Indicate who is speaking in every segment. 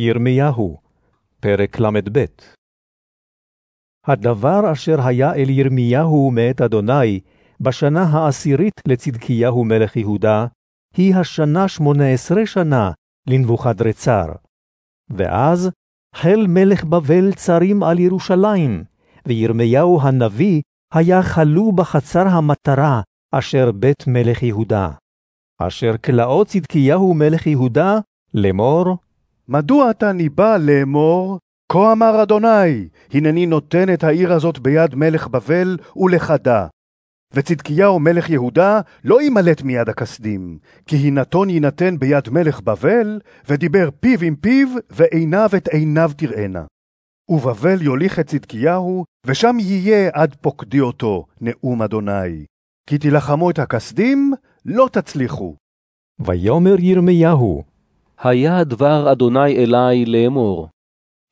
Speaker 1: ירמיהו, פרק ל"ב הדבר אשר היה אל ירמיהו מאת אדוני, בשנה העשירית לצדקיהו מלך יהודה, היא השנה שמונה עשרה שנה לנבוכדרצר. ואז חל מלך בבל צרים על ירושלים, וירמיהו הנביא היה חלו בחצר המטרה אשר בית מלך יהודה. אשר כלאות צדקיהו מלך יהודה לאמור,
Speaker 2: מדוע אתה ניבא לאמור, כה אמר אדוני, הנני נותן את העיר הזאת ביד מלך בבל ולחדה. וצדקיהו מלך יהודה לא ימלט מיד הכסדים, כי הנתון יינתן ביד מלך בבל, ודיבר פיו עם פיו, ועיניו את עיניו תראנה. ובבל יוליך את צדקיהו, ושם יהיה עד פוקדי אותו, נאום אדוני. כי תילחמו את הכסדים, לא תצליחו.
Speaker 1: ויאמר ירמיהו,
Speaker 3: היה דבר אדוני אלי לאמור.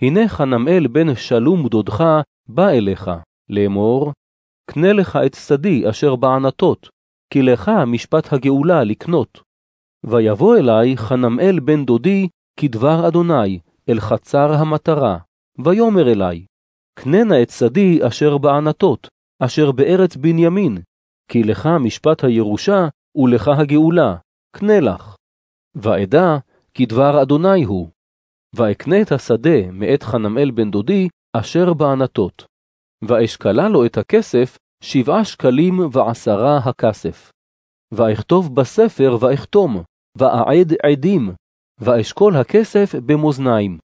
Speaker 3: הנה חנמאל בן שלום דודך בא אליך, לאמור, קנה לך את שדי אשר בענתות, כי לך משפט הגאולה לקנות. ויבוא אלי חנמאל בן דודי כדבר אדוני, אל חצר המטרה, ויאמר אלי, קננה את שדי אשר בענתות, אשר בארץ בנימין, כי לך משפט הירושה ולך הגאולה, קנה לך. ואדע כי דבר אדוני הוא. ואקנה את השדה מאת חנמאל בן דודי, אשר בענתות. ואשקלה לו את הכסף, שבעה שקלים ועשרה הכסף. ואכתוב בספר ואכתום, ואעד עדים, ואשקול הכסף במאזניים.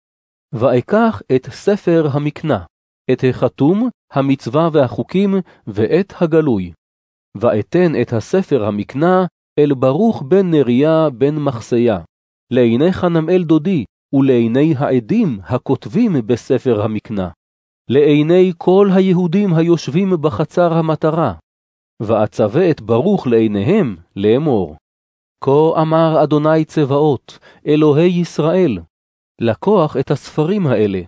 Speaker 3: ואקח את ספר המקנה, את החתום, המצווה והחוקים, ואת הגלוי. ואתן את הספר המקנה אל ברוך בן נריה בן מחסיה, לעיני חנמאל דודי, ולעיני העדים הכותבים בספר המקנה, לעיני כל היהודים היושבים בחצר המטרה, ואצווה את ברוך לעיניהם לאמור. כה אמר אדוני צבאות, אלוהי ישראל, לקוח את הספרים האלה,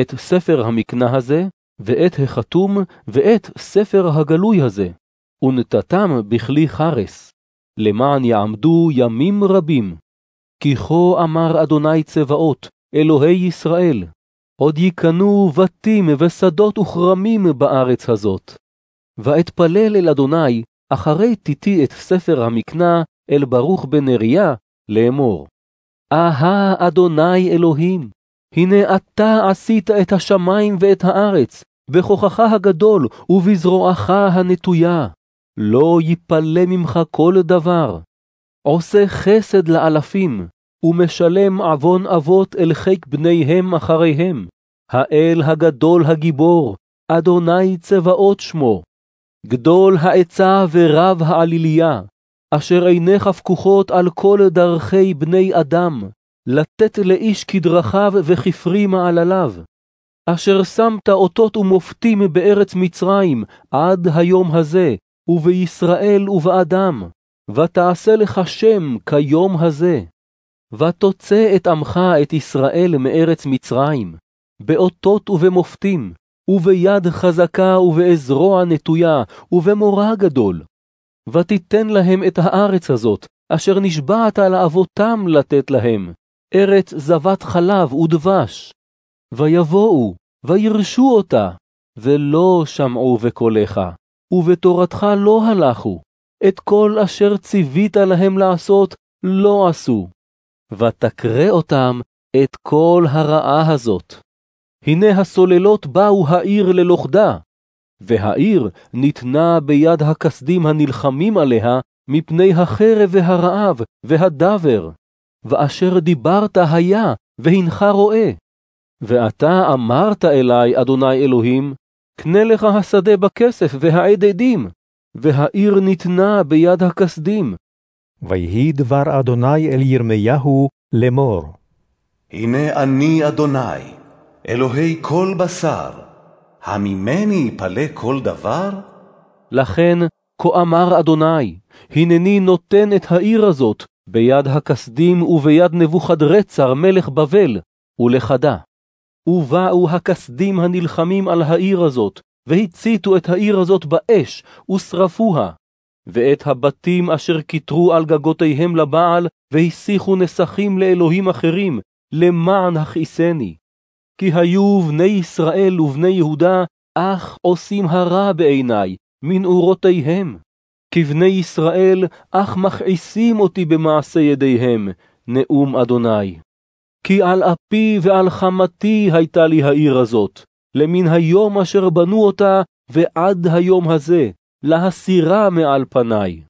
Speaker 3: את ספר המקנה הזה, ואת החתום, ואת ספר הגלוי הזה, ונתתם בכלי חרס, למען יעמדו ימים רבים, כי כה אמר אדוני צבאות, אלוהי ישראל, עוד יקנו בתים ושדות וכרמים בארץ הזאת. ואתפלל אל אדוני, אחרי תיתי את ספר המקנה אל ברוך בן נריה, לאמור. אהה אדוני אלוהים, הנה אתה עשית את השמיים ואת הארץ, בכוחך הגדול ובזרועך הנטויה. לא יפלא ממך כל דבר. עושה חסד לאלפים, ומשלם עוון אבות אל חיק בניהם אחריהם. האל הגדול הגיבור, אדוני צבאות שמו. גדול העצה ורב העליליה, אשר עיניך פקוחות על כל דרכי בני אדם, לתת לאיש כדרכיו וכפרי מעלליו. אשר שמת אותות ומופתים בארץ מצרים עד היום הזה, ובישראל ובאדם, ותעשה לך שם כיום הזה. ותוצא את עמך את ישראל מארץ מצרים, באותות ובמופתים, וביד חזקה ובאזרוע נטויה, ובמורא גדול. ותיתן להם את הארץ הזאת, אשר נשבעת לאבותם לתת להם, ארץ זבת חלב ודבש. ויבואו, וירשו אותה, ולא שמעו בקולך, ובתורתך לא הלכו, את כל אשר ציווית להם לעשות, לא עשו. ותקרה אותם את כל הרעה הזאת. הנה הסוללות באו העיר ללוכדה, והעיר ניתנה ביד הכסדים הנלחמים עליה מפני החרב והרעב והדבר, ואשר דיברת היה, והנך רואה. ואתה אמרת אלי, אדוני אלוהים, קנה לך השדה בכסף והעד עדים, והעיר ניתנה ביד הכסדים.
Speaker 1: ויהי דבר אדוני אל ירמיהו לאמור.
Speaker 4: הנה אני אדוני, אלוהי כל בשר, הממני יפלא כל דבר?
Speaker 3: לכן, כה אמר אדוני, הנני נותן את העיר הזאת ביד הכסדים וביד נבוכדרצר מלך בבל, ולחדה. ובאו הכסדים הנלחמים על העיר הזאת, והציתו את העיר הזאת באש, ושרפוה. ואת הבתים אשר כיתרו על גגותיהם לבעל, והסיחו נסכים לאלוהים אחרים, למען הכעיסני. כי היו בני ישראל ובני יהודה אך עושים הרע בעיני, מנעורותיהם. כבני ישראל אך מכעיסים אותי במעשה ידיהם, נאום אדוני. כי על אפי ועל חמתי הייתה לי העיר הזאת, למן היום אשר בנו אותה, ועד היום הזה, להסירה מעל פניי.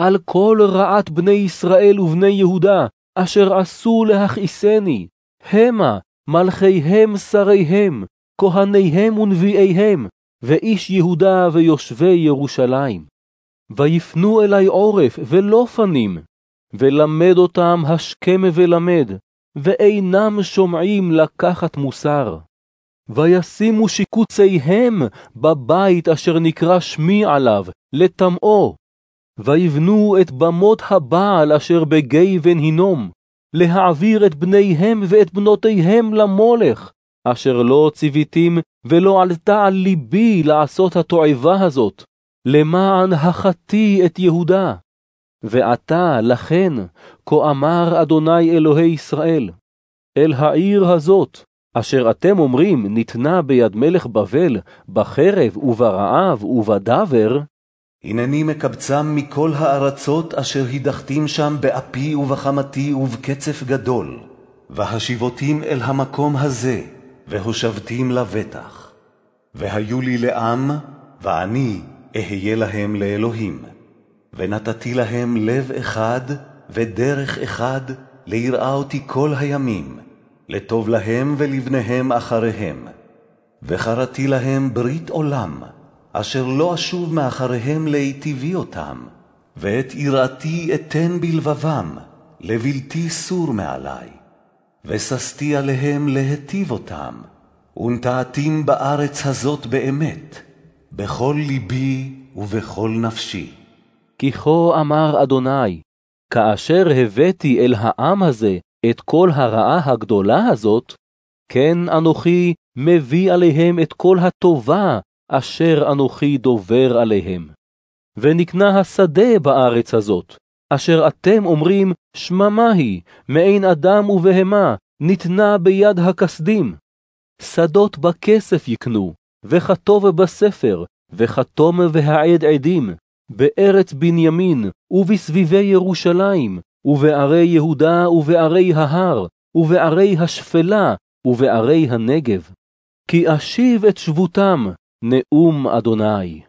Speaker 3: על כל רעת בני ישראל ובני יהודה, אשר עשו להכעיסני, המה מלכיהם שריהם, כהניהם ונביאיהם, ואיש יהודה ויושבי ירושלים. ויפנו אלי עורף ולא פנים, ולמד אותם השכם ולמד, ואינם שומעים לקחת מוסר. וישימו שיקוציהם בבית אשר נקרא שמי עליו, לטמאו. ויבנו את במות הבעל אשר בגיא בן הינום, להעביר את בניהם ואת בנותיהם למולך, אשר לא ציוויתים ולא עלתה על ליבי לעשות התועבה הזאת, למען החטיא את יהודה. ועתה לכן, כה אמר אדוני אלוהי ישראל, אל העיר הזאת, אשר אתם אומרים ניתנה ביד מלך בבל, בחרב וברעב ובדבר,
Speaker 4: הנני מקבצם מכל הארצות אשר הדחתים שם באפי ובחמתי ובקצף גדול, והשיבותים אל המקום הזה, והושבתים לבטח. והיו לי לעם, ואני אהיה להם לאלוהים. ונתתי להם לב אחד ודרך אחד ליראה אותי כל הימים, לטוב להם ולבניהם אחריהם. וחרתי להם ברית עולם, אשר לא אשוב מאחריהם להיטיבי אותם, ואת יראתי אתן בלבבם, לבלתי סור מעלי. וששתי עליהם להיטיב אותם, ונטעתים בארץ הזאת באמת, בכל ליבי ובכל נפשי.
Speaker 3: כי כה אמר אדוני, כאשר הבאתי אל העם הזה את כל הרעה הגדולה הזאת, כן אנוכי מביא עליהם את כל הטובה אשר אנוכי דובר עליהם. ונקנה השדה בארץ הזאת, אשר אתם אומרים, שממה היא, מעין אדם ובהמה, ניתנה ביד הכסדים. שדות בכסף יקנו, וכתוב בספר, וכתום והעד עדים, בארץ בנימין, ובסביבי ירושלים, ובערי יהודה, ובערי ההר, ובערי השפלה, ובערי הנגב. כי אשיב את שבותם, נאום אדוני.